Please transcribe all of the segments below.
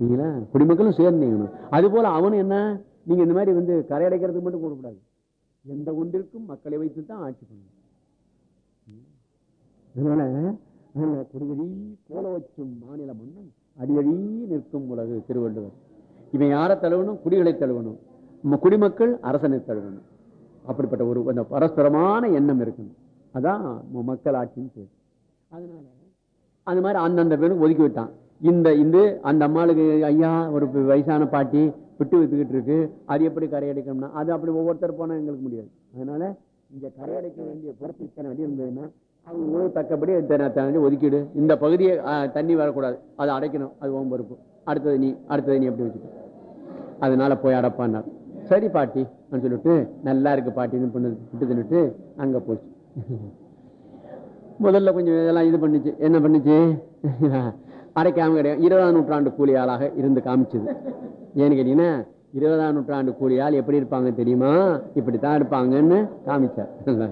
இல்லைங்களா குடிமக்களும் சேர்ந்து இயங்கணும் அது போல அவனும் என்ன? நீங்க இந்த மாதிரி வந்து கரை அடைக்கிறதுக்கு மட்டும் கூடக்கூடாது எந்த ஒன்றிற்கும் மக்களை வைத்து தான் ஆட்சி பண்ணணும். அதனால அதனால குடிவழி கோல வச்சும் மாநில மன்னன் அடியழி நிற்கும் உலகு திருவள்ளுவர். இவன் யாரை தழுவணும்? குடிகளை தழுவணும். நம்ம குடிமக்கள் அரசனை தழுவணும். அப்படிப்பட்ட ஒரு அந்த பரஸ்பரமான எண்ணம் இருக்கணும். அதான் மக்கள் ஆட்சின்னு பேர். அதனால அந்த மாதிரி அந்தந்த பேரும் ஒதுக்கி விட்டான். இந்த இந்த அந்த அம்மாளுக்கு ஐயா ஒரு வயசான பாட்டி விட்டு வித்துக்கிட்டு இருக்கு. அது எப்படி கரையடைக்கணும்னா அது அப்படி ஒவ்வொருத்தர் போனால் எங்களுக்கு முடியாது. அதனால கரை கரையடைக்க வேண்டிய பொறுப்பு இத்தனை அடி இருந்ததுன்னா அவங்க உணவு தக்கபடி இத்தனை ஒதுக்கிடு. இந்த பகுதியை தண்ணி வரக்கூடாது. அதை அடைக்கணும். அது ஓம் பொறுப்பு. அடுத்தது நீ அடுத்தது நீ எப்படி வச்சுக்கணும் அதனால போய் அடப்பான்னார். சரி பாட்டி அப்படின்னு சொல்லிட்டு நல்லா இருக்கு பாட்டின்னு பண்ணு விட்டு தின்னுட்டு அங்கே போச்சு. முதல்ல கொஞ்சம் இதெல்லாம் இது பண்ணுச்சு. என்ன பண்ணுச்சு? அடைக்காம கிடையாது. இருபதாம் நூற்றாண்டு கூலியாளாக இருந்து காமிச்சது. ஏன்னு கேட்டீங்கன்னா இருபதாம் நூற்றாண்டு கூலியால் எப்படி இருப்பாங்க தெரியுமா? இப்படித்தான் இருப்பாங்கன்னு காமிச்சார்.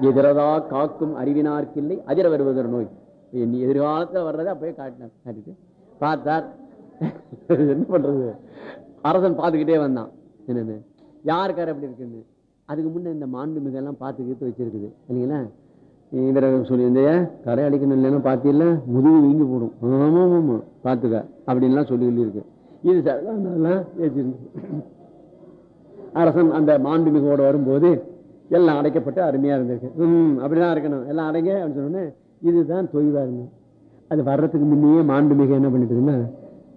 எதிரதா காக்கும் அறிவினார்க்கில்லை அதிர வருவதொரு நோய். எதிர்காலத்தில் எதிர்காலத்துல வர்றதை அப்பயே காட்டினார் காட்டிட்டு பார்த்தார். என்ன பண்றது? அரசன் பார்த்துக்கிட்டே வந்தான். என்னன்னு யாருக்காரு அப்படி இருக்குன்னு? அதுக்கு முன்ன இந்த மாண்புமிகெல்லாம் பார்த்துக்கிட்டு பார்த்து வச்சிருக்குது. இல்லைங்களா? இவரை சொல்லி இந்த கரை அடிக்கணும் இல்லைன்னா பார்த்தீங்களா முதுகு வீங்கி போடும். ஆமாம் ஆமாம் பார்த்துக்க அப்படின்லாம் சொல்லி சொல்லியிருக்கு இது அதெல்லாம் ஏற்றிருக்கு அரசன் அந்த மாண்புமிகோடு வரும்போது எல்லாம் அடைக்கப்பட்டு அருமையா இருந்திருக்கு. ம் அப்படிதான் இருக்கணும். எல்லாம் அடைங்க அப்படின்னு சொன்னோன்னே இதுதான் தொய்வாக இருந்தது. அது வர்றதுக்கு முன்னையே மாண்புமிகு என்ன பண்ணிட்டுதுன்னா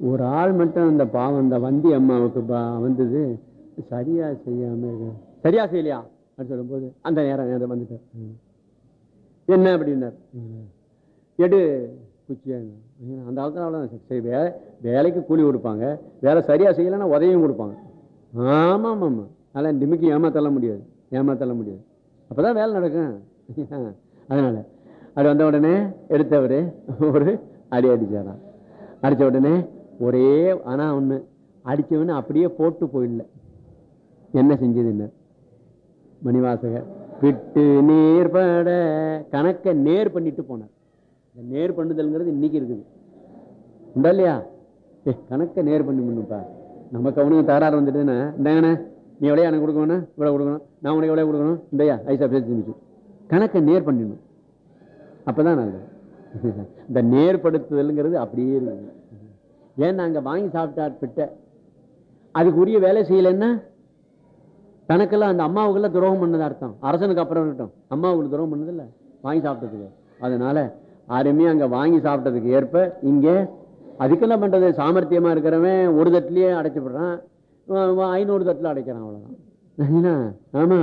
ஒரு ஆள் மட்டும் அந்த பாவம் அந்த வந்தி அம்மாவுக்கு பா- வந்தது சரியா செய்யாம சரியா செய்யலையா? அப்படின்னு சொல்லும்போது அந்த நேரம் நேரம் என்ன அப்படின்னார். எடு குச்சியா. அந்த காலத்துல அவ்வளவுதான். சரி வே வேலைக்கு கூலி கொடுப்பாங்க. வேலை சரியா செய்யலைன்னா உதவியும் கொடுப்பாங்க. ஆமா ஆமா ஆமா அதெல்லாம் டிமிக்கி ஏமாத்தள்ள முடியாது ஏமாத்தள்ள முடியாது. அப்பதான் வேலை நடக்கும். அதனால அது வந்த உடனே எடுத்தவர் ஒரு அடி அடிச்சாராம். அடிச்ச உடனே ஒரே ஆனா ஒண்ணு. அடிச்சவன அப்படியே போட்டு போயிடல. என்ன செஞ்சது என்ன மணிவாசகர். விட்டு நேர்பட கணக்க நேர் பண்ணிட்டு போனார். இந்த நேர் பண்ணுதல்ங்கிறது இன்னைக்கு இருக்குது. உண்டா இல்லையா? ஏ கணக்க நேர் பண்ணி பண்ணுப்பா நம்ம கவனம் தகராறு வந்துட்டுன்னா இந்தாங்கண்ணே நீ எவ்வளோ எனக்கு கொடுக்கணும் இவ்வளோ கொடுக்கணும். நான் உனக்கு எவ்வளோ கொடுக்கணும்? இந்தையா ஐசா பேசி கணக்கை நேர் பண்ணிடணும். அப்பதான் நல்லது. இந்த நேர்படுத்துதல்ங்கிறது அப்படியே இருக்குது. ஏன் நாங்கள் வாங்கி சாப்பிட்டார் பிட்ட. அதுக்கு உரிய வேலை செய்யலைன்னா தனக்கெல்லாம் அந்த அம்மாவுக்கெல்லாம் துரோகம் பண்ணது அர்த்தம். அரசனுக்கு அப்புறம் இருக்கட்டும். அம்மாவுக்கு துரோகம் பண்ணது இல்லை வாங்கி சாப்பிட்டதுக்கு. அதனால அருமையா அங்கே வாங்கி சாப்பிட்டதுக்கு ஏற்ப இங்கே அதுக்கெல்லாம் பண்ணுறது சாமர்த்தியமாக இருக்கிறவன் ஒரு தட்டிலேயே அடைச்சி விடுறான் ஐநூறு தட்டில் அடைக்கிறான் அவ்வளோதான் என்ன?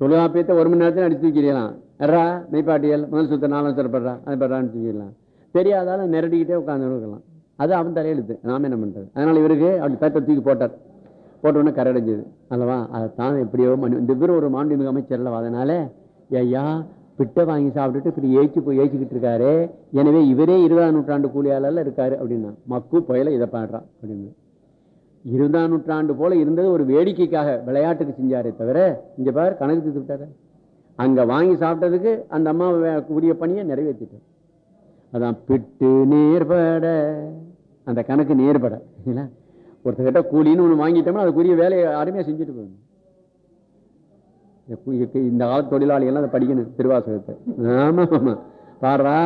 தொழுகாப்பியத்தை ஒரு மணி நேரத்தில் அடிச்சு தூக்கிடலாம். எறா மெய்ப்பாட்டியல் முதல் சுத்த நாலாம் சிறப்படுறா அது படுறான்னு தூக்கிடலாம். தெரியாதாலும் நிரடிக்கிட்டே உட்காந்து இருக்கலாம். அது அவன் தலையெழுத்து. நாம என்ன பண்ணுறது அதனால இவருக்கு அப்படி தட்டை தூக்கி போட்டார். போட்ட கரடைஞ்சது. அல்லவா? அதை தான் எப்படியோ மணி இந்த பேர் ஒரு மாண்புமிகு அமைச்சர் அல்லவா அதனால ஐயா பிட்டை வாங்கி சாப்பிட்டுட்டு இப்படி ஏச்சு போய் ஏச்சிக்கிட்டு இருக்காரு. எனவே இவரே இருபதாம் நூற்றாண்டு கூலியாளர்ல இருக்காரு அப்படின்னா. மக்கு புயல இதை பாடுறான் அப்படின்னு. இருபதாம் நூற்றாண்டு போல இருந்தது ஒரு வேடிக்கைக்காக விளையாட்டுக்கு செஞ்சாரே தவிர இங்க பாரு கணக்கு தீர்த்து விட்டாரு. அங்க வாங்கி சாப்பிட்டதுக்கு அந்த அம்மா உரிய பணியை நிறைவேற்றிட்டார். அதான் பிட்டு நேர்பட அந்த கணக்கு நேர்பட இல்லைங்களா கூலின்னு ஒன்று வாங்கிட்டோம்னா அதுக்குரிய வேலையை அருமையாக செஞ்சுட்டு போகணும் இந்த கால தொழிலாளிகள்லாம் அதை படிக்கணும் திருவாசகத்தை. ஆமா ஆமா. பாடுறா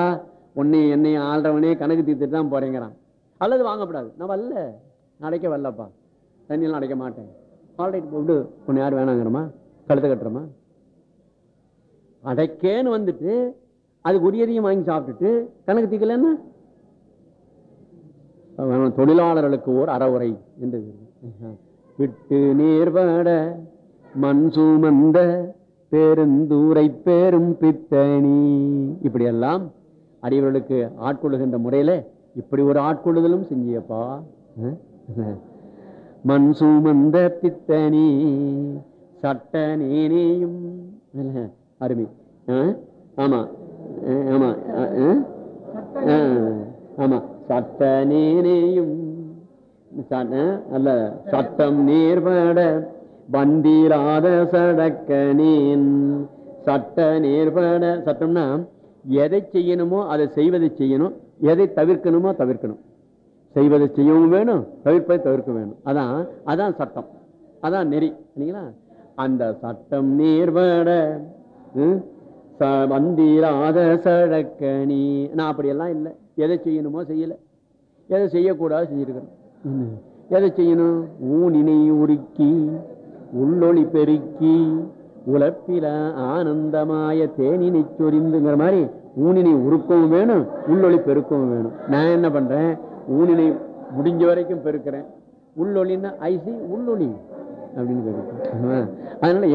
உன்னை என்னை ஆள்றவனே கணக்கு தீர்த்துட்டு தான் போறேங்கிறான். அல்லது வாங்கக்கூடாது. நான் வரல. நான் அடைக்க வரலப்பா. தண்ணியெல்லாம் அடைக்க மாட்டேன். ஆல்ரைட் போட்டு உன்னை யார் வேணாங்கிறமா? கழுத்து கட்டுறமா? அடைக்கேன்னு வந்துட்டு அதுக்கு உரியதையும் வாங்கி சாப்பிட்டுட்டு கணக்கு தீக்கலன்னா தொழிலாளர்களுக்கு ஓர் அறவுரை என்று விட்டு நீர்வட மண் சுமந்த பெருந்தூரை பெரும் பித்தனி. இப்படியெல்லாம் அடியவர்களுக்கு ஆட்கொள்ளுகின்ற முறையில இப்படி ஒரு ஆட்கொள்ளுதலும் செஞ்சியப்பா. மண் சுமந்த பித்தனி சட்ட நேனேயும். அருமை. ஆமா. ஆமா. ஆமா. சட்ட நீரையும் ச- அல்ல சட்டம் நேர்பட வந்திராத சடக்கணின் சட்ட நேர்பட சட்டம்னா எதை செய்யணுமோ அதை செய்வதை செய்யணும் எதை தவிர்க்கணுமோ தவிர்க்கணும். செய்வதை செய்யவும் வேணும் தவிர்ப்பதை தவிர்க்க வேணும். அதான் அதான் சட்டம். அதான் நெறி இல்லைங்களா? அந்த சட்டம் நேர்வட ம், ச- வந்தீராத சடக்கணி நான் அப்படியெல்லாம் இல்லை. எதை செய்யணுமோ செய்யல. எதை செய்யக்கூடாது செஞ்சிருக்கிறேன் ம். எதை செய்யணும்? ஊனினை உருக்கி உள்ளொளி பெருக்கி உழப்பில ஆனந்தமாய தேனினை சொரிந்துங்கிற மாதிரி ஊனினை உருக்கவும் வேணும் உள்ளொளி பெருக்கவும் வேணும். நான் என்ன பண்றேன்? ஊனினை முடிஞ்ச வரைக்கும் பெருக்கிறேன். உள்ளொளின்னா ஐசி உள்ளொளி அப்படின்னு கேட்டு அதனால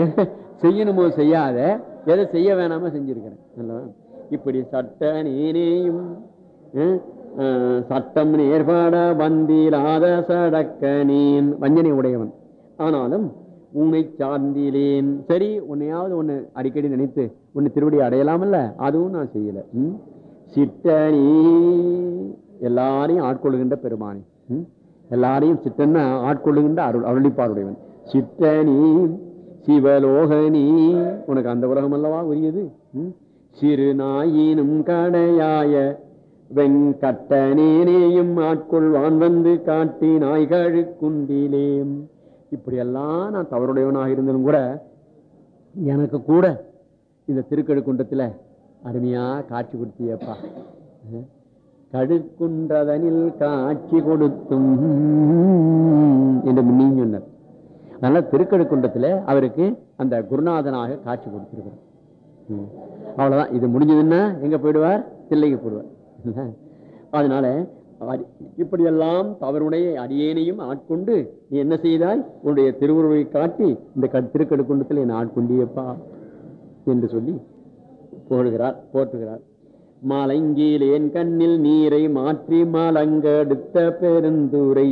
செய்யணுமோ செய்யாத எதை செய்ய வேணாமோ செஞ்சிருக்கிறேன்? இப்படி சட்ட நீனேயும் சட்டம் நேர்பாட வந்திலாத சடக்கனேன். வஞ்சனை உடையவன். ஆனாலும் உன்னை சார்ந்திலேன். சரி உன்னையாவது ஒன்று அடிக்கடி நினைத்து உன்னை திருவடி அடையலாமல்ல? அதுவும் நான் செய்யல. ம்? சிட்டனி எல்லாரையும் ஆட்கொள்ளுகின்ற பெருமானி. ம்? எல்லாரையும் சித்தன்னா ஆட்கொள்ளுகின்ற அருள் அருளிப்பாருடையவன். சித்தனி சிவலோகனி உனக்கு அந்த உலகம் அல்லவா உரியது? ம்? சிறு நாயினும் கடையாய வெங்கட்டனேனேயும் ஆட்கொள்வான் வந்து காட்டி நாய்கழு குண்டிலேம் இப்படியெல்லாம் நான் தவறுடையவனாக இருந்தாலும் கூட எனக்கு கூட இந்த திருக்கழுக்குண்டத்தில் அருமையா காட்சி கொடுத்தியப்பா. கழுக்குன்றதனில் கடுக்குன்றதனில் காட்சி கொடுத்தும் என்று நீ சொன்னார். அதனால திருக்கழுக்குன்றத்துல அவருக்கு அந்த குருநாதனாக காட்சி கொடுத்திருக்கிறார். ம். இது முடிஞ்சதுன்னா எங்கே போயிடுவார்? தில்லைக்கு போயிடுவார். அதனால இப்படியெல்லாம் தவறுடைய அடியேனையும் ஆட்கொண்டு நீ என்ன செய்தாய்? உன்னுடைய திருவுருவை காட்டி இந்த திருக்கடுக்குண்டத்தில் என்னை ஆட்கொண்டியப்பா என்று சொல்லி போடுகிறார் போற்றுகிறார். என் கண்ணில் நீரை மாற்றி மலங்கெடுத்த பெருந்துரை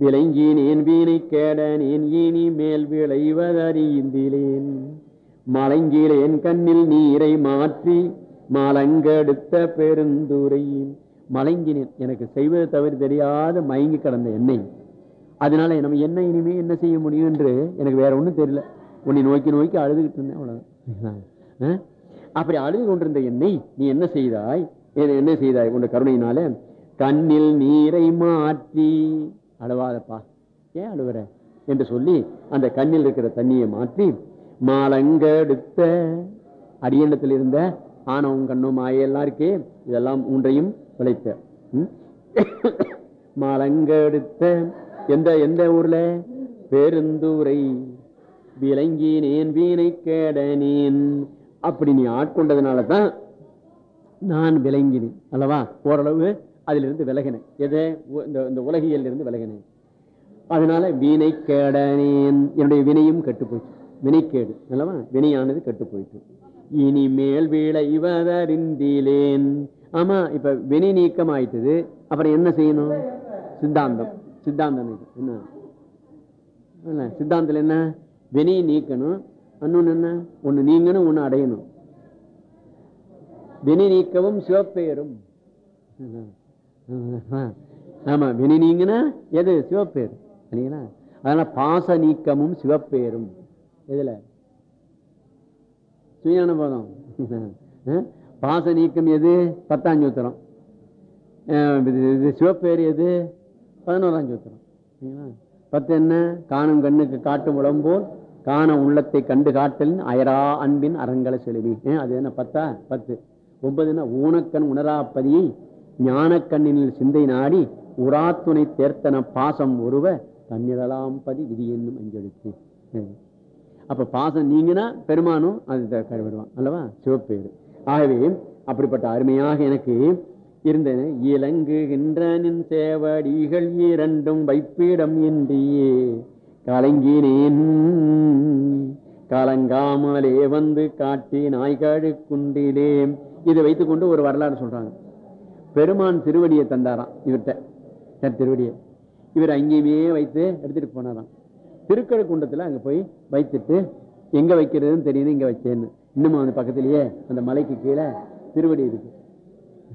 விளங்கினேன் வீணை கேடனேன் இனி மேல் விளைவதறிந்திலேன் என் கண்ணில் நீரை மாற்றி மலங்கெடுத்த பெருந்துரை. மலங்கினேன். எனக்கு செய்வது தவறு தெரியாத மயங்கி கடந்த எண்ணெய் அதனால நம்ம என்ன இனிமே என்ன செய்ய முடியும் என்று எனக்கு வேற ஒண்ணும் தெரியல. உன்னை நோக்கி நோக்கி அழுதுகிட்டு இருந்தேன் அவ்வளவுதான்? அப்படி அழுது கொண்டிருந்த என்னை நீ என்ன செய்தாய்? என்ன- என்ன செய்தாய் உன் கருணையினால? கண்ணில் நீரை மாற்றி. அழுவாதப்பா. ஏன் அழுவுற? என்று சொல்லி அந்த கண்ணில் இருக்கிற தண்ணியை மாற்றி மாலங்கெடுத்த அடியண்டத்தில் இருந்த ஆனவும் கண்ணும் மாயெல்லாம் இருக்கே இதெல்லாம் ஒன்றையும் விளைத்த ம்? எந்த எந்த ஊர்ல? பெருந்தூரை விளங்கினேன் வீணை கேடனேன். அப்படி நீ ஆட்கொண்டதுனால தான் நான் விளங்கினேன் அல்லவா? ஓரளவு அதிலிருந்து விலகினேன். எதை? உ- இந்த இந்த உலகியல் இருந்து விலகினேன். அதனால வீணை கேடனேன். என்னுடைய வினையும் கெட்டு போச்சு வினைக்கேடு அல்லவா? வினையானது கெட்டு போயிட்டு இனிமேல் விளைவதறிந்திலேன் ஆமா இப்ப வினை நீக்கம் ஆயிட்டது அப்புறம் என்ன செய்யணும்? சித்தாந்தம். சித்தாந்தம் என்ன? சித்தாந்தத்தில் என்ன? வினை நீக்கணும். இன்னொன்னு என்ன? ஒண்ணு நீங்கணும் ஒண்ணு அடையணும். வினை நீக்கவும் சிவப்பெயரும் ஆமா வினை நீங்கினா எது? சிவப்பேர் சரிங்களா? அதனால பாச நீக்கமும் சிவப்பேரும். எதுல? சுயான போதம் பாச நீக்கம் எது? பத்தாம் சூத்திரம். அஹ் இது சிவப்பேர் எது? பதினோராம் சூத்திரம். பத்து என்ன? காணும் கண்ணுக்கு காட்டும் உடம்போல் காண உள்ளத்தை கண்டு காட்டலின் அயரா அன்பின் அரங்கல செலுவி. அது என்ன பத்தா? பத்து. ஒன்பதுன்னா ஊனக்கண் உணராப்பதியை ஞானக்கண்ணினில் சிந்தை நாடி உராத்துணை தேர்த்தன பாசம் ஒருவ தன்னிடலாம் பதி விதி என்னும் அஞ்செழுத்து. அப்ப பாசம் நீங்கன்னா பெருமானும் அது கருவிடுவான் அல்லவா? சிவப்பேரு ஆகவே அப்படிப்பட்ட அருமையாக எனக்கு இருந்த இலங்குகின்ற நின் சேவடிகள் இரண்டும் வைப்பிடம் இன்றியே. கலங்கினேன். கலங்காமலே வந்து காட்டி நாய்காடு குண்டிலே. இதை வைத்துக்கொண்டு ஒரு வரலாறு சொல்றாங்க. பெருமான் திருவடியை தந்தாராம் இவர்கிட்ட. திருவடியை. இவர் அங்கேயுமே வைத்து எடுத்துட்டு போனாராம். திருக்கழுக்குண்டத்துல அங்கே போய் வைத்துட்டு எங்கே வைக்கிறதுன்னு தெரியுது இங்கே வச்சேன்னு. இன்னும் அந்த பக்கத்திலேயே அந்த மலைக்கு கீழே திருவடி இருக்கு.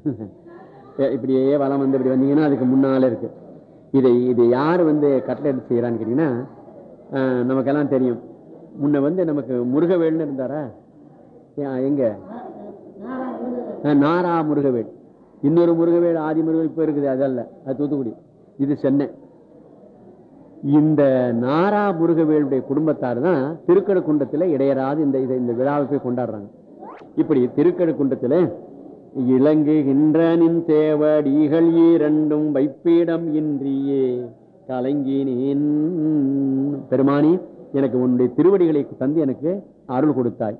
இப்படியே வளம் வந்து இப்படி வந்தீங்கன்னா அதுக்கு முன்னால் இருக்கு. இதை இது யார் வந்து கட்டளை எடுத்து செய்கிறான்னு கேட்டிங்கன்னா நமக்கெல்லாம் தெரியும். முன்ன வந்து நமக்கு முருகவேல்னு இருந்தாரா? ஏ, எங்க? நாரா முருகவேல். இன்னொரு முருகவேல் ஆதி முருகன் இப்போ இருக்குது அதல்ல அது தூத்துக்குடி. இது சென்னை. இந்த நாரா முருகவேலுடைய குடும்பத்தார் தான் திருக்கடுக்குண்டத்தில் இடையராது இந்த இதை இந்த விழாவை போய் கொண்டாடுறாங்க. இப்படி திருக்கடுக்குண்டத்தில் இலங்குகின்ற நின் தேவடிகள் இரண்டும் வைப்பிடம் இன்றியே. கலங்கினேன். பெருமானி எனக்கு உன்னுடைய திருவடிகளை தந்து எனக்கு அருள் கொடுத்தாய்.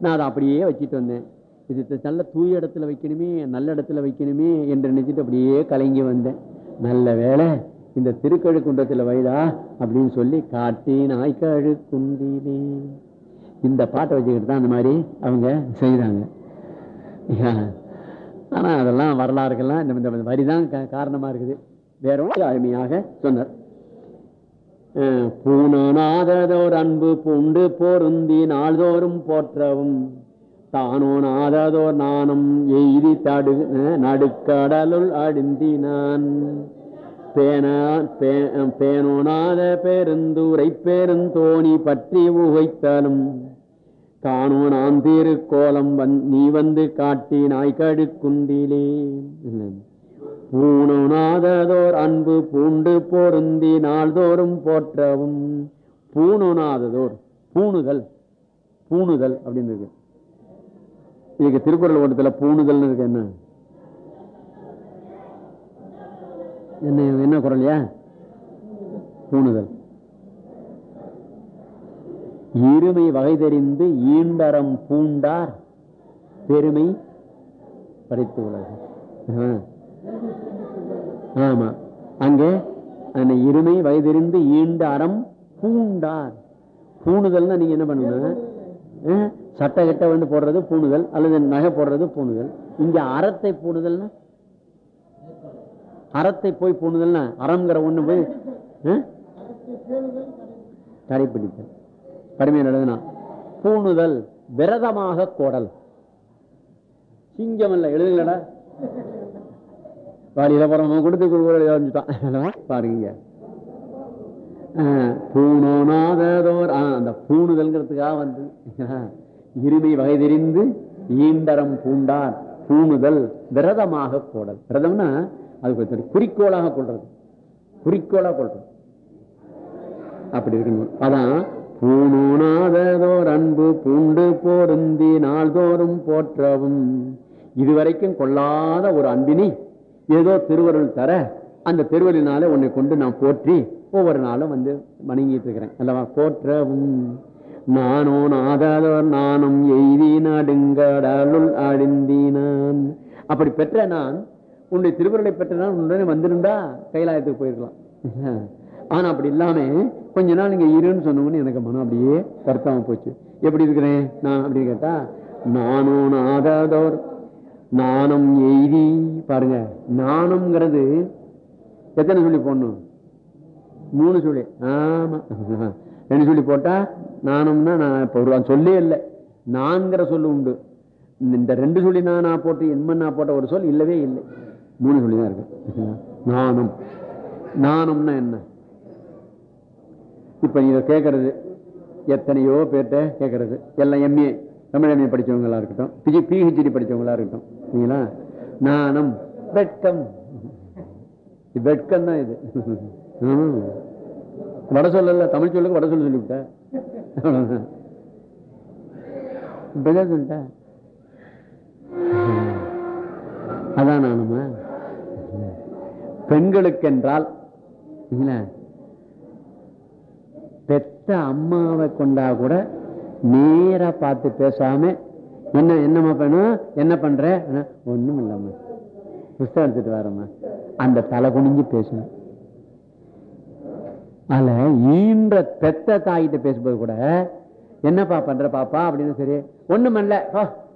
நான் அதை அப்படியே வச்சுட்டு வந்தேன். இது நல்ல தூய இடத்துல வைக்கணுமே நல்ல இடத்துல வைக்கணுமே என்று நினைச்சிட்டு அப்படியே கலங்கி வந்தேன். நல்ல வேலை இந்த திருக்கழுக்குன்றத்தில் வைடா அப்படின்னு சொல்லி காட்டி நாய்க்கழு குண்டிலே இந்த பாட்டை வச்சுக்கிட்டு தான் அந்த மாதிரி அவங்க செய்கிறாங்க ஆனால் அதெல்லாம் வரலாறுக்கெல்லாம் இந்த இந்த வரிதான் காரணமாக இருக்குது. வேற அருமையாக சொன்னார். பூனோனாததோர் அன்பு பூண்டு பொருந்தி நாள்தோறும் போற்றவும். தானோ நாததோர் நாணம் எய்தி தடு நடுக்கடலுள் அடிந்தினான். பேனோனாத பெருந்துரை பெருந்தோணி பற்றி உகைத்தாலும் தானோ நான் திருக்கோலம் வந் நீ வந்து காட்டி நாய்கடு குண்டிலே பூணுநாததோர் அன்பு பூண்டு பொருந்தி நாள்தோறும் போற்றவும் பூணுநாததோர் பூணுதல் பூணுதல் அப்படின்னு இருக்கு இதுக்கு திருக்குறள் ஓட்டத்தில் பூணுதல்னு இருக்கு என்ன? என்ன என்ன குரல்யா? பூணுதல் இருமை வகை தெரிந்து ஈண்டரம் பூண்டார் பெருமை படைத்து உலகம். ஆமா. அங்கே அந்த இருமை வகை ஈண்ட அறம் பூண்டார். பூணுதல்னா நீங்க என்ன பண்ணணும் சட்டை கட்ட வந்து போடுறது பூணுதல் அல்லது நகை போடுறது பூணுதல். இங்க அறத்தை பூணுதல்னா அறத்தை போய் பூணுதல்னா அறம்ங்கிற ஒண்ணு போய் கடைப்பிடித்தல் கடுமையை எழுதுனா பூணுதல் விரதமாக கோடல். சிங்கம் அல்ல எழுதுங்களடா. வாடியில போறவங்க கொடுத்து கொடுக்குறான் பாருங்க. பூணோனாதோர் அந்த பூணுதல்ங்கிறதுக்காக வந்து இருமை வகை தெரிந்து ஈண்டரம் பூண்டார். பூணுதல் விரதமாக கோடல். விரதம்னா அது குறிக்கோளாக கொள்றது. குறிக்கோளா கொள்றது. அப்படி இருக்கணும். அதான் பூணோநாதோர் அன்பு பூண்டு போருந்தி நாள்தோறும் போற்றவும். இதுவரைக்கும் கொள்ளாத ஒரு அன்பினை ஏதோ திருவருள் தர அந்த திருவருளினால உன்னை கொண்டு நான் போற்றி ஒவ்வொரு நாளும் வந்து வணங்கிட்டு இருக்கிறேன். அல்லவா? போற்றவும். நானோ நாதாதோர் நானும் எய்தி நடுங்கடலுள் அழிந்தினான். அப்படி பெற்ற நான் உன்னுடைய திருவருளை பெற்ற உன்னுடனே உடனே வந்திருந்தா கைலாயத்துக்கு போயிருக்கலாம். ஆனா அப்படி இல்லாம கொஞ்ச நாள் இங்க இருன்னு சொன்னோம்னு எனக்கு மனம் அப்படியே கருத்தாம போச்சு. எப்படி இருக்கிறேன்? நான் அப்படி கேட்டா நானோ நாதாதோர் நாணம் எய்தி. பாருங்க நாணம்ங்கிறது எத்தனை சொல்லி போடணும்? மூணு சொல்லி. ஆமா. ரெண்டு சொல்லி போட்டா நாணம்னா நான் இப்போ ஒரு சொல்லே இல்லை. நான்கிற சொல்லு உண்டு. இந்த ரெண்டு சொல்லி நான் நான் போட்டு என்மன் நான் போட்ட ஒரு சொல் இல்லவே இல்லை. மூணு சொல்லி தான் இருக்கு. நாணம். நாணம்னா என்ன? இப்ப நீங்க கேட்கறது எத்தனையோ பேர்ட்ட கேட்கறது எல்லாம் எம்ஏ தமிழ் எம்ஏ படிச்சவங்களா இருக்கட்டும். பிஜி பிஹெச்டி படிச்சவங்களா இருக்கட்டும். சரிங்களா? நாணம் வெட்கம். வெட்கம் தான் இது. வட சொல்லல தமிழ் சொல்லுக்கு வட சொல்ல சொல்லிவிட்டேன் சொல்லிட்டேன் அதான் நானுமா பெண்களுக்கென்றால் பெத்த அம்மாவை கொண்டா கூட நேரா பார்த்து பேசாம என்ன என்னம்மா பண்ணும் என்ன பண்ற? ஒண்ணும் இல்லம்மா. புஸ்தகம் எடுத்துட்டு வரம்மா. அந்த தலை குனிஞ்சு பேசணும். அதுல ஈன்ற பெத்த தாயிட்ட பேசும்போது கூட என்னப்பா பண்ற பாப்பா? அப்படின்னு சரி. ஒண்ணும் இல்ல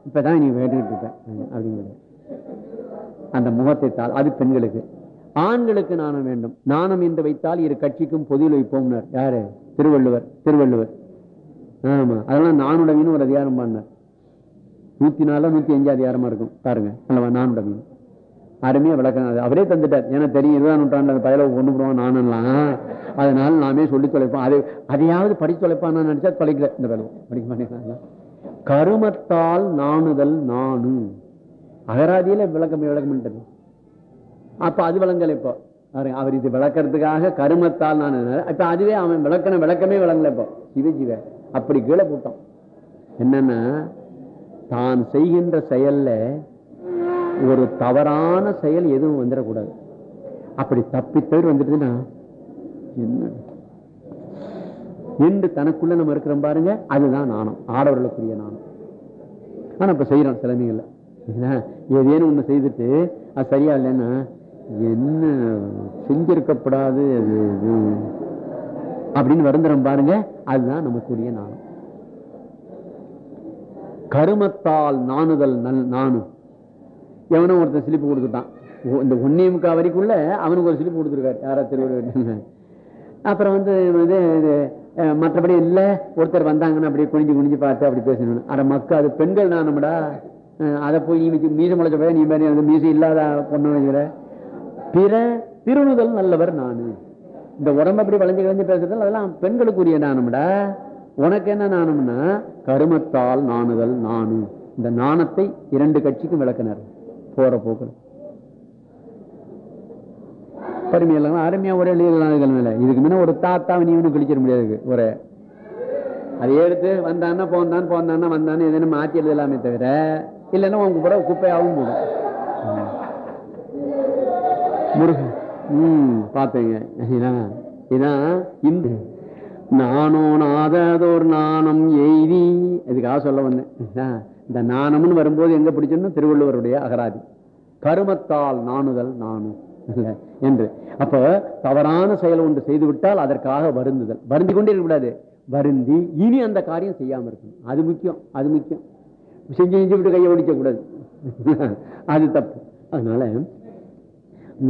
இப்பதான் நீ வேண்டுகிட்டு இருப்பேன் அப்படின்னு அந்த முகத்தை தாள். அது பெண்களுக்கு. ஆண்களுக்கு நாணம் வேண்டும். நாணம் என்று வைத்தால் இரு கட்சிக்கும் பொதுவில் வைப்போம் யாரு? திருவள்ளுவர். திருவள்ளுவர். ஆமா. அதெல்லாம் நானுடவின்னு ஒரு அதிகாரம் பண்ணார் நூத்தி நாலு நூத்தி அஞ்சு அதிகாரமா இருக்கும். பாருங்க. அல்லவா? நானுடவின் அருமையா விளக்கம் அவரே தந்துட்டார். ஏன்னா தெரியும் இருபதாம் நூற்றாண்டு அந்த பயல கொண்டு போடுவான் நானும்லாம் அதனால நாமே சொல்லி தொலைப்போம். அது அதையாவது படிச்சு தொலைப்பான்னு நினைச்சா தொலைக்கல. இந்த வேலை படிக்க மாட்டேங்கிறாங்க. கருமத்தால் நாணுதல் நானு அகராதியில விளக்கம் விளக்கம் அப்ப அது விளங்கல இப்போ. அவர் இது விளக்கறதுக்காக கருமத்தால் நான் இப்ப அதுவே அவன் விளக்கண விளக்கமே விளங்கல இப்போ. சிவ சிவ அப்படி கீழே போட்டான். என்னன்னா தான் செய்கின்ற செயல்ல ஒரு தவறான செயல் எதுவும் வந்துடக்கூடாது. அப்படி தப்பித்தவர் வந்துட்டுதுன்னா என்ன என்று தனக்குள்ள நம்ம இருக்கிறோம் பாருங்க அதுதான் நாணம் ஆடவர்களுக்குரிய நாணம் ஆனா இப்ப செய்யறோம் சிலமைகள்ல ஏதேனும் ஒண்ணு செய்துட்டு அது சரியா இல்லைன்னா என்ன செஞ்சிருக்கப்படாது அது இது. அப்படின்னு வருந்துறோம் பாருங்க அதுதான் நமக்குரிய நாணம். கருமத்தால் நாணுதல் நல் நாணு. எவனும் ஒருத்தன் சிலிப்பு கொடுத்துட்டான். இந்த ஒன்னே வரைக்குள்ள அவனுக்கு ஒரு சிலிப்பு கொடுத்துருக்காரு. யாரா திருவள்ளுவர். அப்புறம் வந்து இது அஹ், மற்றபடி இல்ல ஒருத்தர் வந்தாங்கன்னா அப்படியே குனிஞ்சு குனிஞ்சு பார்த்து அப்படி பேசணும் அட மக்கா அது பெண்கள் நானும்டா அதை போய் நீ வச்சு முளைச்ச போய் நீ மாதிரி அந்த இல்லாத பொண்ணு வைக்கிற பிற திருணுதல் நல்லவர் நான். இந்த உடம்பு அப்படி வளைஞ்சு கிழஞ்சு பேசுறது அதெல்லாம் பெண்களுக்குரிய நாணம்டா உனக்கு என்ன நாணம்னா கருமத்தால் நாணுதல் நானு இந்த நாணத்தை இரண்டு கட்சிக்கும் விளக்கினார். போற போக்குல. அருமையா ஒரே எழுதலாம் இதுக்கு முன்ன ஒரு தாத்தா நீ ஒன்றும் கிழிச்சிட முடியாது ஒரே. அதை எடுத்து வந்தான்னா போந்தான் போந்தான்னா வந்தான்னு எதுன்னு மாத்தி எழுதலாமே தவிர இல்லைன்னா உங்க கூட குப்பையாகவும் போடும். முருகன். ம் பார்த்தேங்க. இதான் இந்த நானோ நாததோர் நாணம் எய்தி. இதுக்காக சொல்ல வந்தேன். இந்த நாணம்னு வரும்போது எங்க பிடிச்சோம்னா திருவள்ளுவருடைய அகராதி. கருமத்தால் நாணுதல் நாணு இல்ல, என்று. அப்ப தவறான செயல் ஒன்று செய்து விட்டால் அதற்காக வருந்துதல். வருந்தி கொண்டே இருக்கக்கூடாது. வருந்தி இனி அந்த காரியம் செய்யாம இருக்கணும். அது முக்கியம் அது முக்கியம். செஞ்சு செஞ்சு விட்டு கையை ஒடிக்கக்கூடாது அது தப்பு. அதனால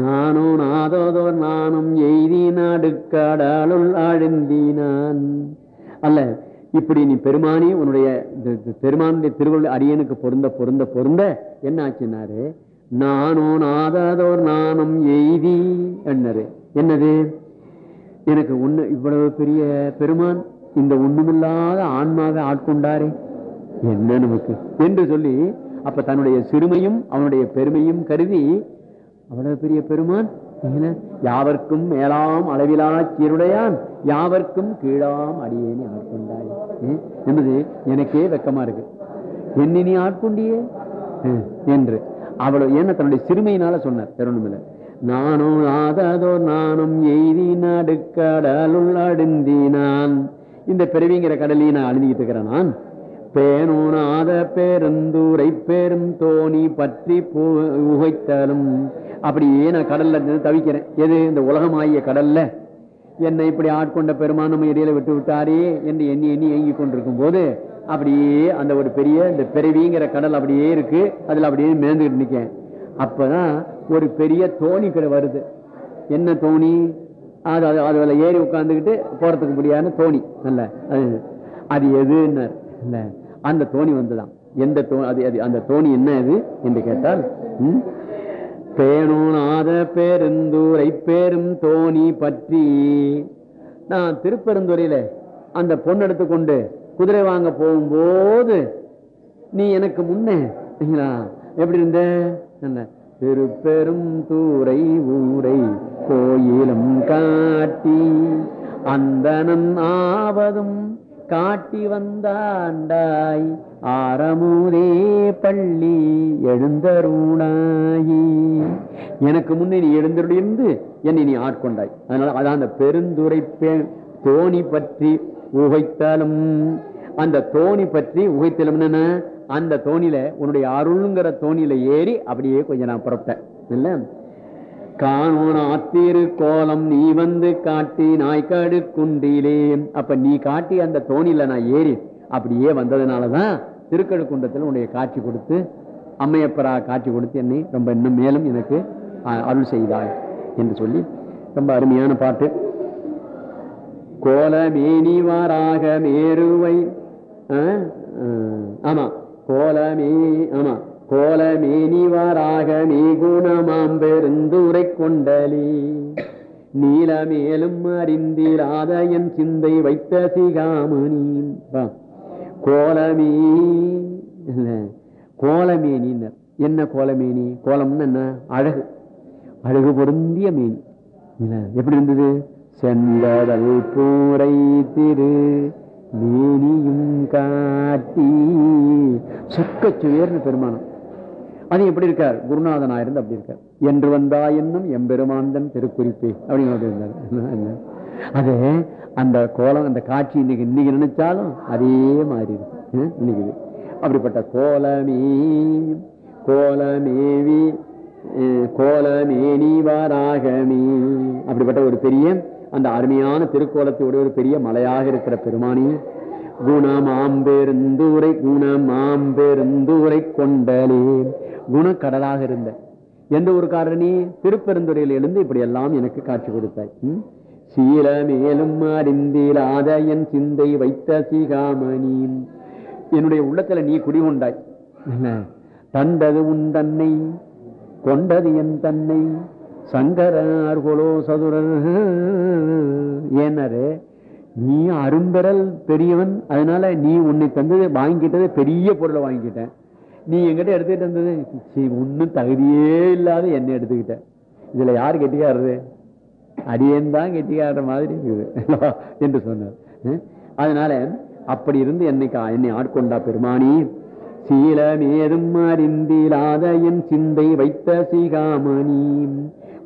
நானோ நாதோதோர் நானும் எய்தி நாடுக்காடாளுள் ஆழ்ந்தீனான் அல்ல இப்படி நீ பெருமானி உன்னுடைய பெருமானுடைய திருவள்ளுவர் அரியனுக்கு பொருந்த பொருந்த பொருந்த என்ன ஆச்சுன்னாரு நானோ நாதாதோர் நானும் எய்தி என்னது என்னது? எனக்கு ஒண்ணு இவ்வளவு பெரிய பெருமான் இந்த ஒண்ணுமில்லாத ஆன்மாவை ஆட்கொண்டாரே. என்ன நமக்கு? என்று சொல்லி அப்ப தன்னுடைய சிறுமையும் அவனுடைய பெருமையும் கருதி அவ்வளவு பெரிய பெருமான் யாவர்க்கும் மேலாம் அளவிலா சீருடையான் யாவர்க்கும் கீழாம் அடியேனி ஆட்கொண்டாய். என்பது எனக்கே வெக்கமா இருக்கு. என்னினி நீ ஆட்கொண்டியே? என்று. அவ்வளவு என்ன தன்னுடைய சிறுமையினால சொன்னார் பெருணுமில்ல நானும் ஆதாதோ நானும் எய்தி நடுக்கடலுள் அடுந்தினான் இந்த பிறவிங்கிற கடலையும் நான் அழுந்திக்கிட்டு இருக்கிறேன். நான் பேனோனாத பேருந்தூரை பெரும் தோணி பற்றி பு- உகைத்தலும் அப்படியே நான் கடல்ல இருந்து தவிக்கிறேன். எது? இந்த உலகமாகிய கடல்ல. என்னை இப்படி ஆட்கொண்ட பெருமான் நம்ம இடையில விட்டு விட்டாரே என்று எண்ணி எண்ணி ஏங்கி கொண்டிருக்கும் போது அப்படியே அந்த ஒரு பெரிய இந்த பிறவிங்கிற கடல் அப்படியே இருக்கு. அதுல அப்படியே மேந்துகிட்டு நிக்கேன். அப்பதான் ஒரு பெரிய தோணி கடை வருது. என்ன தோணி? அது அது அதுல ஏறி உட்காந்துக்கிட்டு போறதுக்கு முடியாத தோணி. நல்ல அது அது எதுன்னார்? இல்ல அந்த தோணி வந்துதான். எந்த அது அந்த தோணி என்ன அது? என்று கேட்டால் ம்? பேருந்தூரை பேரும் தோணி பற்றி. நான் திருப்பெருந்துறையில அந்த பொண்ணு எடுத்துக்கொண்டு குதிரை வாங்க போகும்போது நீ எனக்கு முன்னே எப்படி இருந்த? என்ன? திருப்பெரும் தூரை ஊரை கோயிலும் காட்டி அந்தனன் ஆவதும் காட்டி வந்தாண்டாய். ஆரமுதே பள்ளி எழுந்தருணாயி. எனக்கு முன்னே நீ எழுந்தருளிருந்து என்னை நீ ஆட்கொண்டாய். அதனால அதான் அந்த பெருந்துரை தோணி பற்றி உகைத்தாலும் அந்த தோணி பற்றி உகைத்தலும் என்ன அந்த தோணியில உன்னுடைய அருளுங்கிற தோணியில ஏறி அப்படியே கொஞ்சம் நான் புறப்பட்டேன். இல்லை காணோன் ஆத்திரு கோலம் நீ வந்து காட்டி நாய்க்காடு குண்டிலே அப்ப நீ காட்டி அந்த தோணியில நான் ஏறி அப்படியே வந்ததுனாலதான் குண்டத்தில் உன்னுடைய காட்சி கொடுத்து அம்மையப்பரா காட்சி கொடுத்து என்னை ரொம்ப இன்னும் மேலும் எனக்கு அருள் செய்தாய் என்று சொல்லி ரொம்ப அருமையான பாட்டு கோலமேனிவாராக மேருவை ஆ? ஆமா கோலமே ஆமா கோலமேனிவாராக நீ குணமாம் பெருந்துரை கொண்டலி. நீலமேலும் அறிந்திராத என் சிந்தை வைத்த சிகாமணி. கோலமே இல்ல, கோலமேனின்னர் என்ன கோலமேனி கோலம்னு என்ன? அழகு. அழகு பொருந்திய மேனி. எப்படி இருந்தது? செந்தடல் பூரை திரு மேனியும் காட்டி. சொக்க பெருமானம். அது எப்படி இருக்கார்? குருநாதன் ஆயிருந்து அப்படி இருக்கார். என்று வந்தா என்னும் எம்பெருமாந்தன் திருக்குறிப்பு அப்படின்னு அப்படி இருந்தார். அது அந்த கோலம் அந்த காட்சி இன்னைக்கு இன்னைக்கு நினைச்சாலும் அதே மாதிரி இருக்கு. நினைக்குது. அப்படிப்பட்ட கோலமே கோலமேவி அஹ், கோலமேனி வாராகமே அப்படிப்பட்ட ஒரு பெரிய அந்த அருமையான திருக்கோலத்தோட ஒரு பெரிய மலையாக இருக்கிற பெருமானி குணமாம்பெருந்துரை குணமாம்பெருந்துரை கொண்டலே. குணக்கடலாக இருந்த. எந்த ஒரு காரணி திருப்பெருந்துறையில் எழுந்து இப்படி எல்லாம் எனக்கு காட்சி கொடுத்தாய். சீல மேலும் அறிந்திலாத என் சிந்தை வைத்த சீகாமணி. என்னுடைய உள்ளத்துல நீ குடிகொண்டாய் என்ன? தந்தது உன் தன்னை கொண்டது என் தன்னை. சங்கரார் கொலோ சதுரர். ஏனாரு நீ அரும்பெறல் பெரியவன் அதனால நீ உன்னை தந்தது வாங்கிக்கிட்டது பெரிய பொருளை வாங்கிக்கிட்டேன் நீ எங்கிட்ட எடுத்துக்கிட்டு வந்தது சீ, ஒண்ணும் தகுதியே இல்லாத என்னை எடுத்துக்கிட்ட. இதுல யார் கெட்டிக்காரரு? அடியேன் தான் கெட்டிக்காடுற மாதிரி இருக்குது. என்று சொன்னார். அதனால அப்படி இருந்து என்னை என்னை ஆட்கொண்டா பெருமானி. சீலமேதும் அறிந்திலாத என் சிந்தை வைத்த சீகாமணி.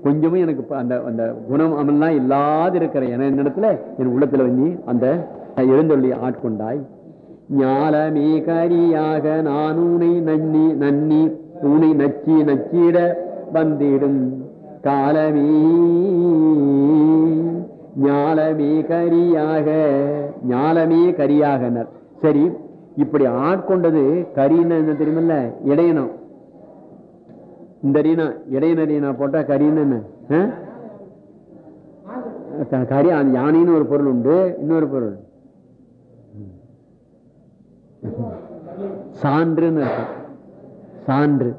கொஞ்சமும் எனக்கு அந்த அந்த குணம் அமெல்லாம் இல்லாது இருக்கிற என இடத்துல என் உள்ளத்துல வந்து அந்த எழுந்தொள்ளி ஆட்கொண்டாய். ஞாலமே கரியாக நான் உனை நன்னி நன்னி உனை நச்சி நச்சிட வந்திடும். காலமே ஞாலமே கரியாக ஞாலமே கரியாகனர் சரி இப்படி ஆட்கொண்டது கரின்னு என்ன தெரியுமில்ல? இடையனம். இந்த ரீனா இடையனரீனா போட்டா கரின்னு கரி அந்த யானைன்னு ஒரு பொருள் உண்டு. இன்னொரு பொருள். சான்றுன்னு சான்று.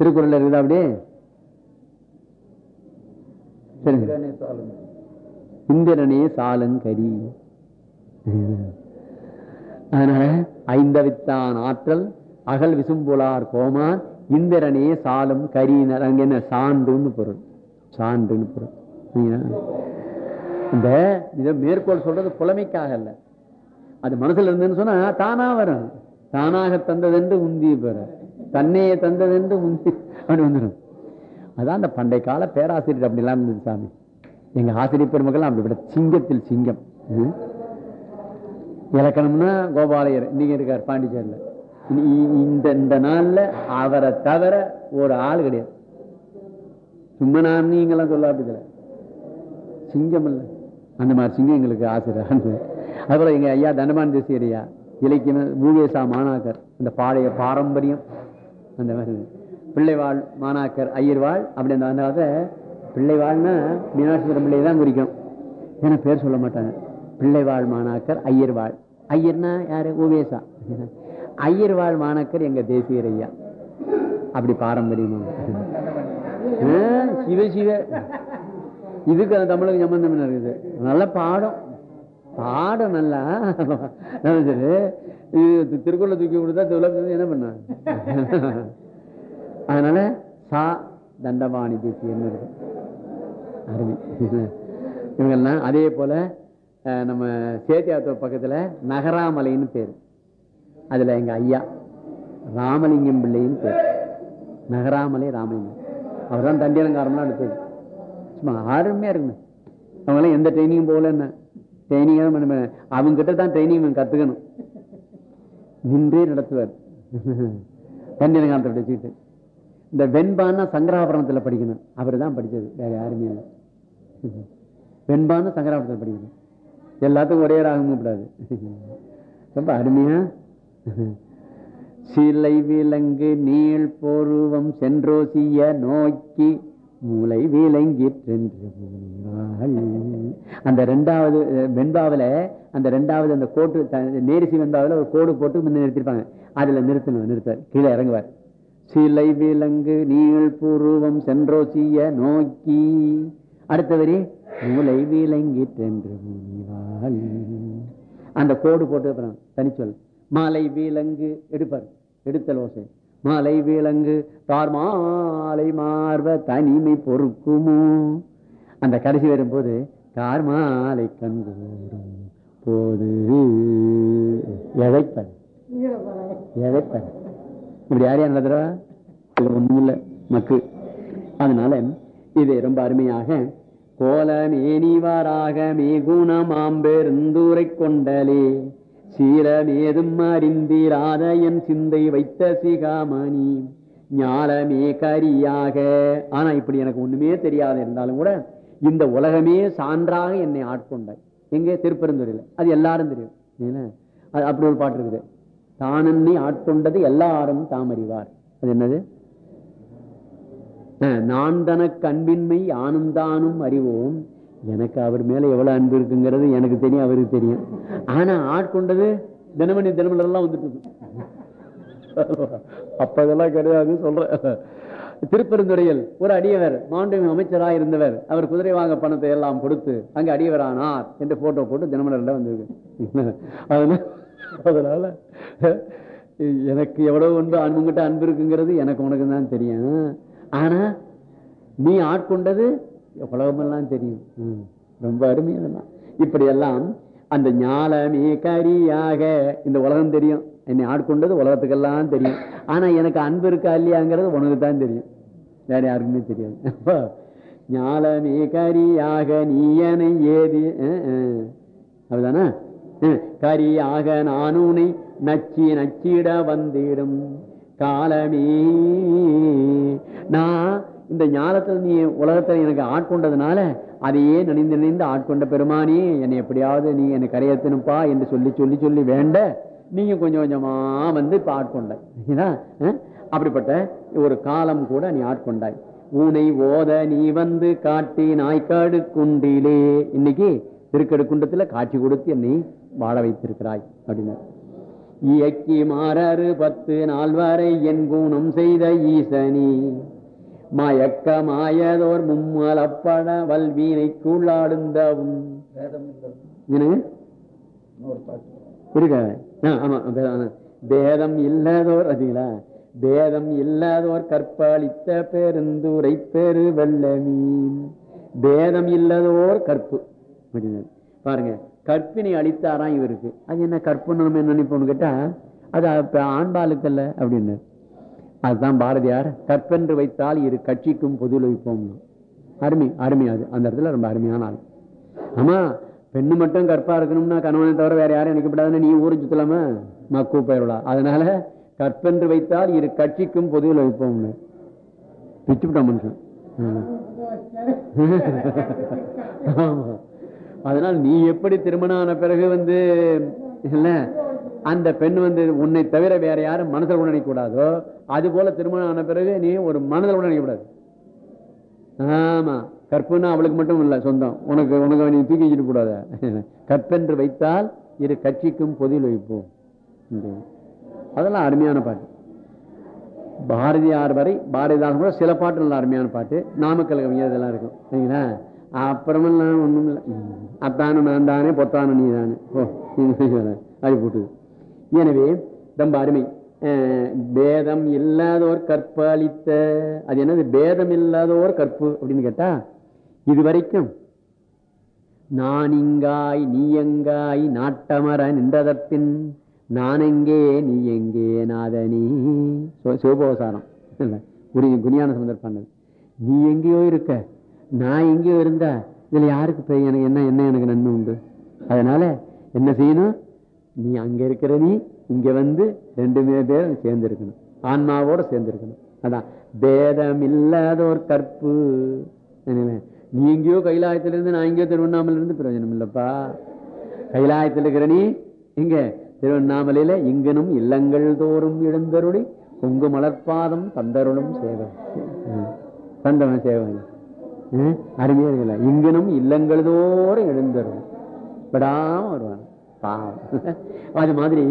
திருக்குறள் இருக்குதா அப்படியே சரிங்க இந்திரனே சாலங்கரி அதனால ஐந்தவித்தான் ஆற்றல் அகல் விசும்புலார் கோமார் இந்திரனே சாலம் கரியினர் அங்க என்ன சான்றுன்னு பொருள். சான்றுன்னு பொருள். இந்த இதை மேற்கோள் சொல்றது புலமைக்காக அல்ல. அது மனசுல இருந்துன்னு சொன்னா தானா வரும். தானாக தந்ததென்று உந்தி பெற. தன்னையே தந்ததென்று உந்தி அப்படி வந்துடும் அதான் அந்த பண்டை கால பேராசிரியர் அப்படிலாம் இருந்தது சாமி. எங்க ஆசிரியர் பெருமக்கள் அப்படி விட சிங்கத்தில் சிங்கம். இலக்கணம்னா கோபாலயர் இன்னைக்கு இருக்கார் பாண்டிச்சேரியில். இந்த இந்த நாள்ல அவரை தவிர ஒரு ஆள் கிடையாது. சும்மா நான் நீங்களாம் சொல்லாப்பதில்ல சிங்கம் இல்ல. அந்த மாதிரி சிங்கம் எங்களுக்கு ஆசிரியர் அதுபோல எங்க ஐயா தண்டமான தேசிய ஐயா இலக்கியம் பூவேசா மாணாக்கர் அந்த பாடைய பாரம்பரியம் அந்த மாதிரி. பிள்ளைவாழ் மாணாக்கர் ஐயர்வாள் அப்படி அந்த அந்த காலத்துல பிள்ளைவாழ்னா மீனாட்சி பிள்ளை தான் குறிக்கும். ஏன்னா பேர் சொல்ல மாட்டாங்க. பிள்ளைவாழ் மாணாக்கர் ஐயர்வாள். ஐயர்னா யாரு? ஓவேசா ஐயர்வாழ் மாணக்கர் எங்க தேசியர் ஐயா. அப்படி பாரம்பரியமா. சிவ சிவ. இதுக்கு அந்த தமிழுக்கு சம்பந்தம் இருக்குது? நல்ல பாடம். பாடம் நல்லா. சரி. இது திருக்குறளை தூக்கி கொடுத்தா திருவிழா என்ன பண்ண? அதனால சா தண்டபாணி தேசியன்னு இருக்கு? அருமை இவங்கெல்லாம் அதே போல நம்ம சேத்தியாத்தூர் பக்கத்துல நகராமலைன்னு பேரு. அதுல எங்க ஐயா ராமலிங்கம் பிள்ளைன்னு பேர். நகராமலை ராமலிங்கம். அவர் தான் தண்டியலங்காரம்லாம் எடுத்தது. சும்மா அருமையா இருக்குங்க அவங்களாம் எந்த ட்ரைனிங்கும் போகல என்ன ட்ரைனிங் அவங்க கிட்ட தான் ட்ரைனிங் கத்துக்கணும். நின்றே நடத்துவார். தண்டியலங்காரத்தை வச்சுக்கிட்டு இந்த வெண்பான்னா சங்கராபுரணத்துல படிக்கணும். அவர் தான் படிச்சது. வேற யாருமே இல்லை. வெண்பான்னு சங்கராபுரத்தில் படிக்கணும். எல்லாத்துக்கும் ஒரே ஆகவும் கூடாது ரொம்ப அருமையா சிலை விலங்கு நீள் போருவம் சென்றோசிய நோக்கி மூளை விலங்கிற்றென்று அந்த ரெண்டாவது வெண்பாவில் அந்த ரெண்டாவது அந்த கோட்டு த- நேரிசி வெண்பாவில் ஒரு கோடு போட்டு முன்ன நிறுத்திருப்பாங்க. அதில் நிறுத்தணும் நிறுத்தார் கீழே இறங்குவார். சிலை விலங்கு நீள் பூர்வம் சென்றோசிய நோக்கி அடுத்த வரி மூளை விளங்கிற்றென்று அந்த கோடு போட்டு அப்புறம் தனிச்சொல். மாலை வீலங்கு எடுப்பார் எடுத்தல் ஓசை மாலை விலங்கு தார் மாலை மார்ப தனிமை பொறுக்குமோ? அந்த கடைசி வரும்போது கார் மாலை கண்கூடும் போது. எதைப்பது? எதைப்பது? இப்படி யார் நடத்துறா? இது ஒண்ணும் இல்லை மக்கு. அதனால இது ரொம்ப அருமையாக கோலமேனிவாராக மேகுணமாம்பெருந்தூரை கொண்டலே. சீரமேதும் அறிந்திராத என் சிந்தை வைத்த சிகாமணி. ஞாலமே கரியாக. ஆனா இப்படி எனக்கு ஒண்ணுமே தெரியாது இருந்தாலும் கூட இந்த உலகமே சான்றாக என்னை ஆட்கொண்டாய். எங்க? திருப்பெருந்துறையில. அது எல்லாரும் தெரியும். அது அப்படி ஒரு பாட்டு இருக்குது. தானன்னி ஆட்கொண்டது எல்லாரும் தாமறிவார். அது என்னது? நான் தனக்கு அன்பின்மை ஆனந்தானும் அறிவோம். எனக்கு அவர் மேல எவ்வளவு அன்பு இருக்குங்கிறது எனக்கு தெரியும் அவருக்கு தெரியும். ஆனா ஆட்கொண்டது தினமணி தினமலர் எல்லாம் வந்துட்டு இருக்கு. அப்ப அதெல்லாம் கிடையாது சொல்ற திருப்பெருந்துறையில் ஒரு அடியவர் மாண்புமிகு அமைச்சராக இருந்தவர் அவர் குதிரை வாங்க பணத்தை எல்லாம் கொடுத்து அங்க அடியவரானார் என்று போட்டோ போட்டு தினமலர்ல வந்திருக்கு. அதனால அதனால எனக்கு எவ்வளவு அன்பு அன்புங்கிட்ட அன்பு இருக்குங்கிறது எனக்கு உனக்கு தான் தெரியும். ஆனா நீ ஆட்கொண்டது உலகமெல்லாம் தெரியும். ம். ரொம்ப அருமை அதெல்லாம். இப்படியெல்லாம் அந்த ஞாலமே கரியாக இந்த உலகம் தெரியும். என்னை ஆட்கொண்டது உலகத்துக்கெல்லாம் தெரியும். ஆனா எனக்கு அன்பு இருக்கா இல்லையாங்கிறது உனக்கு தான் தெரியும். வேற யாருக்குமே தெரியாது. அப்ப ஞாலமே கரியாக நீ என ஏது அப்படிதானே? அஹ், கரியாக நானூனை நச்சி நச்சிட வந்திடும். காலமே நான் இந்த ஞானத்தில் நீ உலகத்தில் எனக்கு ஆட்கொண்டதுனால அதையே நினைந்து நினைந்து ஆட்கொண்ட பெருமானி என்னை எப்படியாவது நீ என்னை கரையத்தினுப்பா என்று சொல்லி சொல்லி சொல்லி வேண்ட நீங்க கொஞ்சம் கொஞ்சமா வந்து இப்ப ஆட்கொண்ட. அப்படிப்பட்ட ஒரு காலம் கூட நீ ஆட்கொண்டாய். ஊனை ஓத நீ வந்து காட்டி நாய்க்காடு குண்டிலே இன்னைக்கு திருக்கடு குண்டத்துல காட்சி கொடுத்து என்னை வாழ வைத்திருக்கிறாய் அப்படின்னா இயக்கி மாறாறு பத்து நால்வாரை என் குணம் செய்த ஈசனி. மயக்க மாயதோர் மும்மலப்பட வல்வீனை என்னங்க? இருக்க ஆமா பேதம் இல்லாதோர் அதுங்களா? பேதம் இல்லாதோர் கற்பளித்த பெருந்துரை பெரு வெள்ளமீன் பேதம் இல்லாதோர் கற்பு. பாருங்க கற்பினை அளித்தாராம் இவருக்கு? அது என்ன கற்புன்னு நம்ம என்ன நினைப்போம்னு கேட்டா அது அப்ப ஆண்பாலுக்கு அப்படின்னு அதுதான் பாரதியார் கற்பென்று வைத்தால் இரு கட்சிக்கும் பொதுவில் வைப்போம் அருமை அருமை அது. அந்த இடத்துல ரொம்ப அருமையான ஆள். ஆமா பெண்ணு மட்டும் கற்பா இருக்கணும்னா கணவனை தவிர வேற யாரும் நினைக்கப்படாதுன்னு நீ ஊரை சுத்தலாம? மக்கு பெயருளா அதனால கற்பென்று வைத்தால் இரு கட்சிக்கும் பொதுவில் வைப்போம்னு பிச்சுவிட்டான் மனுஷன். அதனால் நீ எப்படி திருமணம் ஆன பிறகு வந்து இல்லை அந்த பெண் வந்து உன்னை தவிர வேற யாரும் மனதில் கூட நினைக்க கூடாதோ அது போல திருமணம் ஆன பிறகு நீ ஒரு மனதில் கூட நினைக்க கூடாது ஆமா கற்புன்னா அவளுக்கு மட்டும் இல்ல சொந்தம். உனக்கு உனக்கு நீ தூக்கி வச்சுட்டு கூடாத கற்பென்று வைத்தால் இரு கட்சிக்கும் பொதில் வைப்போம். அதெல்லாம் அருமையான பாட்டு. பாரதியார் வரை பாரதிதாசன் கூட சில பாட்டு நல்ல அருமையான பாட்டு. நாமக்கல் கவிஞர் இதெல்லாம் இருக்கும்? சரிங்களா? அப்புறமெல்லாம் ஒன்றும் இல்லை. அத்தானு நான் தானே பொத்தானு நீ தானே ஓ அது போட்டுது. எனவே ரொம்ப அருமை. அஹ், பேதம் இல்லாதோர் கற்பளித்த அது என்னது? பேதம் இல்லாதோர் கற்பு அப்படின்னு கேட்டா இது வரைக்கும் நான் இங்காய் நீ எங்காய் நாட்டமர நின்றதற்பின் நான் எங்கே நீ எங்கே நாதனி சிவபோசாரம் இல்ல குரு குனியான சந்தர்ப்பம் நீ எங்கேயோ இருக்க நான் எங்கேயோ இருந்தா இதுல யாருக்கு எனக்கு என்ன என்ன எனக்கு நன்மை உண்டு? அதனால என்ன செய்யணும்? நீ அங்க இருக்கிற நீ இங்க வந்து ரெண்டுமே பேர் சேர்ந்து இருக்கணும் ஆன்மாவோட சேர்ந்து இருக்கணும் அதான். பேதம் ஒரு கற்பு நீ எங்கேயோ கைலாயத்துல இருந்து நான் எங்கேயோ திருவண்ணாமலை இருந்து பிரயோஜனம் இல்லப்பா. கைலாயத்தில் இருக்கிற நீ இங்க திருவண்ணாமலையில இங்கனும் இல்லங்கள் தோறும் எழுந்தருளி கொங்கு மலர்பாதம் தந்தருளும் சேவம் தந்தவன் சேவன் அருமையா இருக்கல இங்கனும் இல்லங்கள் தோறும் எழுந்தருளும் விடாம வருவான். பாவம். அது மாதிரி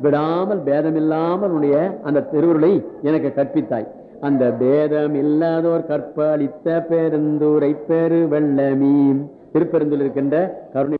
விடாமல் பேதம் இல்லாமல் உன்னுடைய அந்த திருவுருளை எனக்கு கற்பித்தாய். அந்த பேதம் இல்லாதோர் கற்பழித்த பெருந்துரை பெரு வெள்ளமீன் திருப்பெருந்தில் இருக்கின்ற கருணை